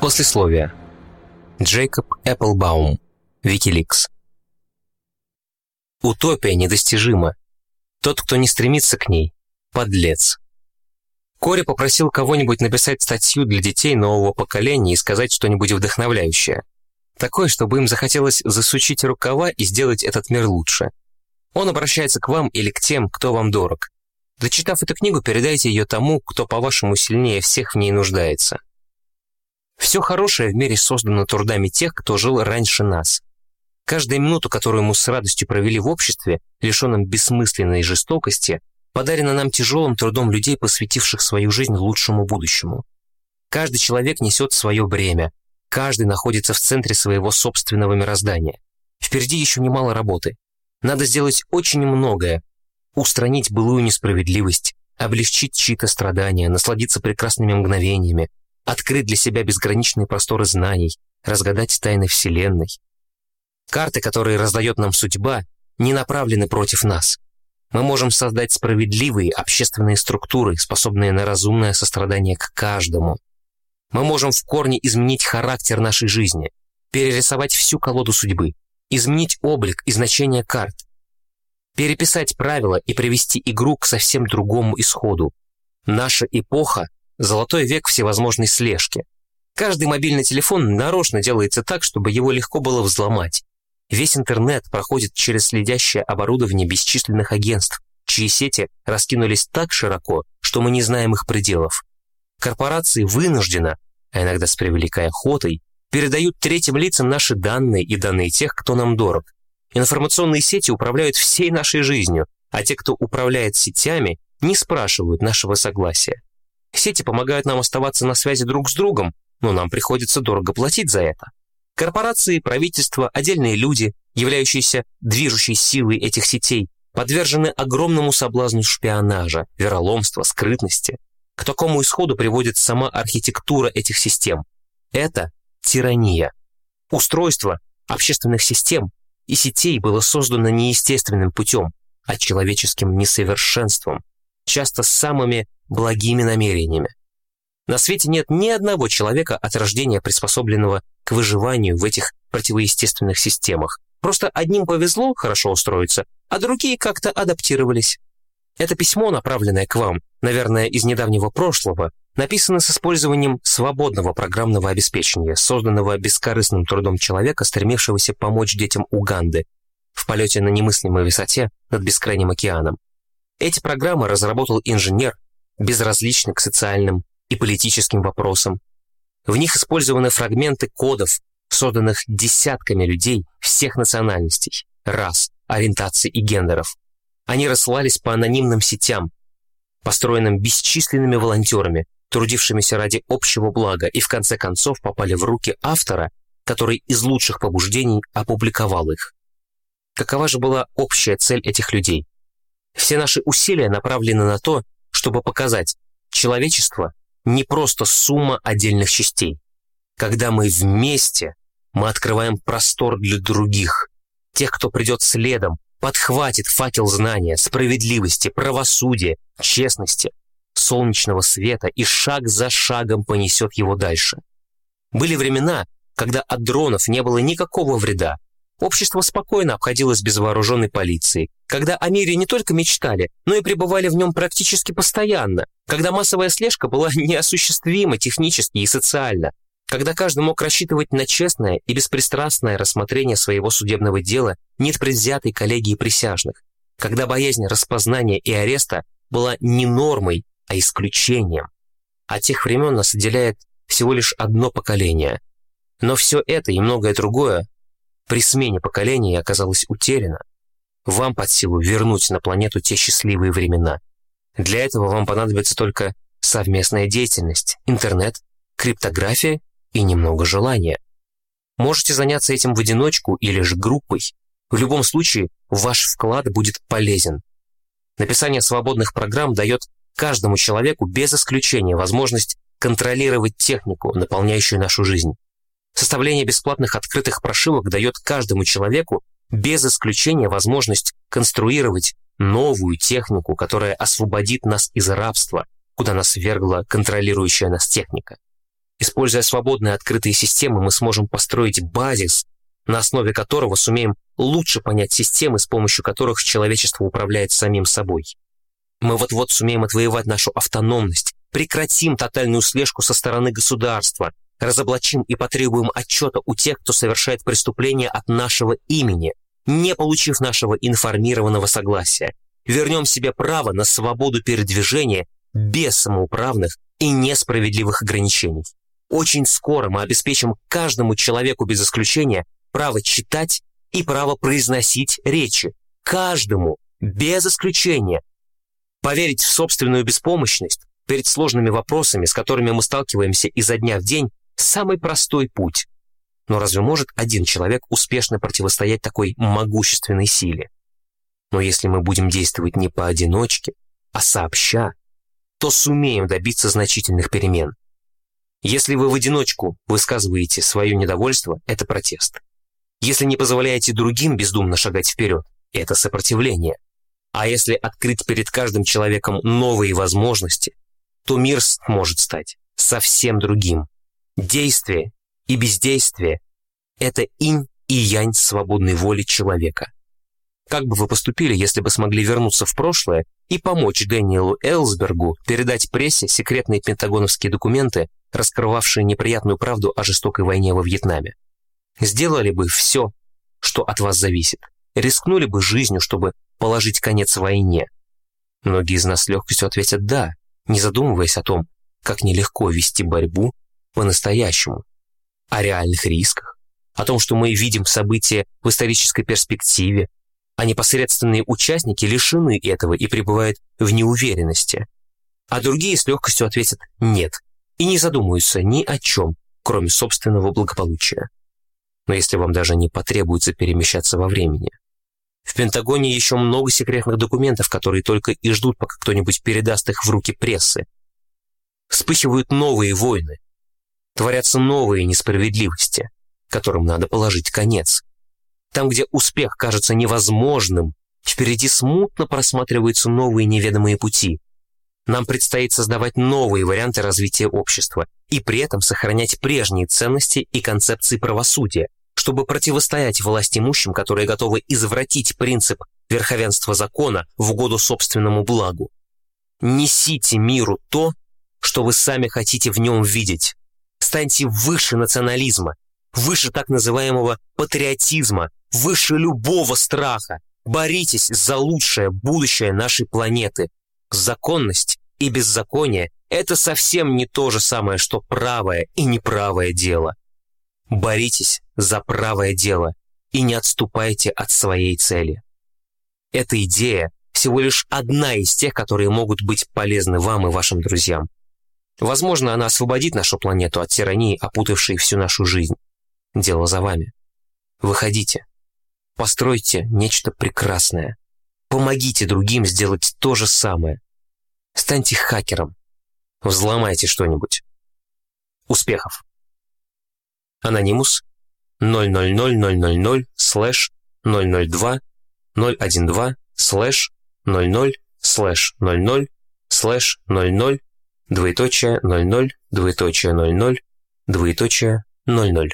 Послесловие. Джейкоб Эпплбаум. Викиликс. Утопия недостижима. Тот, кто не стремится к ней, подлец. Кори попросил кого-нибудь написать статью для детей нового поколения и сказать что-нибудь вдохновляющее. Такое, чтобы им захотелось засучить рукава и сделать этот мир лучше. Он обращается к вам или к тем, кто вам дорог. Дочитав эту книгу, передайте ее тому, кто, по-вашему, сильнее всех в ней нуждается. Все хорошее в мире создано трудами тех, кто жил раньше нас. Каждая минута, которую мы с радостью провели в обществе, лишенном бессмысленной жестокости, подарена нам тяжелым трудом людей, посвятивших свою жизнь лучшему будущему. Каждый человек несет свое бремя, каждый находится в центре своего собственного мироздания. Впереди еще немало работы. Надо сделать очень многое. Устранить былую несправедливость, облегчить чьи-то страдания, насладиться прекрасными мгновениями, открыть для себя безграничные просторы знаний, разгадать тайны Вселенной. Карты, которые раздает нам судьба, не направлены против нас. Мы можем создать справедливые общественные структуры, способные на разумное сострадание к каждому. Мы можем в корне изменить характер нашей жизни, перерисовать всю колоду судьбы, изменить облик и значение карт, переписать правила и привести игру к совсем другому исходу. Наша эпоха – золотой век всевозможной слежки. Каждый мобильный телефон нарочно делается так, чтобы его легко было взломать. Весь интернет проходит через следящее оборудование бесчисленных агентств, чьи сети раскинулись так широко, что мы не знаем их пределов. Корпорации вынужденно, а иногда с превеликой охотой, передают третьим лицам наши данные и данные тех, кто нам дорог. Информационные сети управляют всей нашей жизнью, а те, кто управляет сетями, не спрашивают нашего согласия. Сети помогают нам оставаться на связи друг с другом, но нам приходится дорого платить за это. Корпорации, правительства, отдельные люди, являющиеся движущей силой этих сетей, подвержены огромному соблазну шпионажа, вероломства, скрытности. К такому исходу приводит сама архитектура этих систем. Это тирания. Устройство общественных систем и сетей было создано не естественным путем, а человеческим несовершенством, часто самыми благими намерениями. На свете нет ни одного человека от рождения приспособленного к выживанию в этих противоестественных системах. Просто одним повезло хорошо устроиться, а другие как-то адаптировались. Это письмо, направленное к вам, наверное, из недавнего прошлого, написано с использованием свободного программного обеспечения, созданного бескорыстным трудом человека, стремившегося помочь детям Уганды в полете на немыслимой высоте над бескрайним океаном. Эти программы разработал инженер, безразличный к социальным и политическим вопросам. В них использованы фрагменты кодов, созданных десятками людей всех национальностей, рас, ориентаций и гендеров. Они рассылались по анонимным сетям, построенным бесчисленными волонтерами, трудившимися ради общего блага, и в конце концов попали в руки автора, который из лучших побуждений опубликовал их. Какова же была общая цель этих людей? Все наши усилия направлены на то, чтобы показать, человечество не просто сумма отдельных частей. Когда мы вместе, мы открываем простор для других, тех, кто придет следом, подхватит факел знания, справедливости, правосудия, честности, солнечного света и шаг за шагом понесет его дальше. Были времена, когда от дронов не было никакого вреда. Общество спокойно обходилось без вооруженной полиции, когда о мире не только мечтали, но и пребывали в нем практически постоянно, когда массовая слежка была неосуществима технически и социально, когда каждый мог рассчитывать на честное и беспристрастное рассмотрение своего судебного дела нет предвзятой коллегии присяжных, когда боязнь распознания и ареста была не нормой, а исключением. От тех времен нас отделяет всего лишь одно поколение. Но все это и многое другое при смене поколений оказалось утеряно. Вам под силу вернуть на планету те счастливые времена. Для этого вам понадобится только совместная деятельность, интернет, криптография и немного желания. Можете заняться этим в одиночку или же группой. В любом случае, ваш вклад будет полезен. Написание свободных программ дает каждому человеку без исключения возможность контролировать технику, наполняющую нашу жизнь. Составление бесплатных открытых прошивок дает каждому человеку без исключения возможность конструировать новую технику, которая освободит нас из рабства, куда нас вергла контролирующая нас техника. Используя свободные открытые системы, мы сможем построить базис, на основе которого сумеем лучше понять системы, с помощью которых человечество управляет самим собой. Мы вот-вот сумеем отвоевать нашу автономность, прекратим тотальную слежку со стороны государства, разоблачим и потребуем отчета у тех, кто совершает преступления от нашего имени, не получив нашего информированного согласия. Вернем себе право на свободу передвижения без самоуправных и несправедливых ограничений. Очень скоро мы обеспечим каждому человеку без исключения право читать и право произносить речи. Каждому, без исключения. Поверить в собственную беспомощность перед сложными вопросами, с которыми мы сталкиваемся изо дня в день, самый простой путь. Но разве может один человек успешно противостоять такой могущественной силе? Но если мы будем действовать не поодиночке, а сообща, то сумеем добиться значительных перемен. Если вы в одиночку высказываете свое недовольство, это протест. Если не позволяете другим бездумно шагать вперед, это сопротивление. А если открыть перед каждым человеком новые возможности, то мир может стать совсем другим. Действие и бездействие – это инь и янь свободной воли человека. Как бы вы поступили, если бы смогли вернуться в прошлое и помочь Дэниелу Элсбергу передать прессе секретные пентагоновские документы, раскрывавшие неприятную правду о жестокой войне во Вьетнаме? Сделали бы все, что от вас зависит. Рискнули бы жизнью, чтобы положить конец войне. Многие из нас с легкостью ответят «да», не задумываясь о том, как нелегко вести борьбу по-настоящему, о реальных рисках, о том, что мы видим события в исторической перспективе, а непосредственные участники лишены этого и пребывают в неуверенности. А другие с легкостью ответят «нет» и не задумываются ни о чем, кроме собственного благополучия. Но если вам даже не потребуется перемещаться во времени. В Пентагоне еще много секретных документов, которые только и ждут, пока кто-нибудь передаст их в руки прессы. Вспыхивают новые войны, творятся новые несправедливости, которым надо положить конец. Там, где успех кажется невозможным, впереди смутно просматриваются новые неведомые пути. Нам предстоит создавать новые варианты развития общества и при этом сохранять прежние ценности и концепции правосудия, чтобы противостоять власть имущим, которые готовы извратить принцип верховенства закона в угоду собственному благу. Несите миру то, что вы сами хотите в нем видеть. Станьте выше национализма, выше так называемого патриотизма, выше любого страха. Боритесь за лучшее будущее нашей планеты. Законность и беззаконие – это совсем не то же самое, что правое и неправое дело. Боритесь за правое дело и не отступайте от своей цели. Эта идея всего лишь одна из тех, которые могут быть полезны вам и вашим друзьям. Возможно, она освободит нашу планету от тирании, опутавшей всю нашу жизнь. Дело за вами. Выходите. Постройте нечто прекрасное. Помогите другим сделать то же самое. Станьте хакером. Взломайте что-нибудь. Успехов! Анонимус 000000 слэш 002 012 слэш 00 слэш 00 слэш 00 двоеточие 00 двоеточие 00 двоеточие 00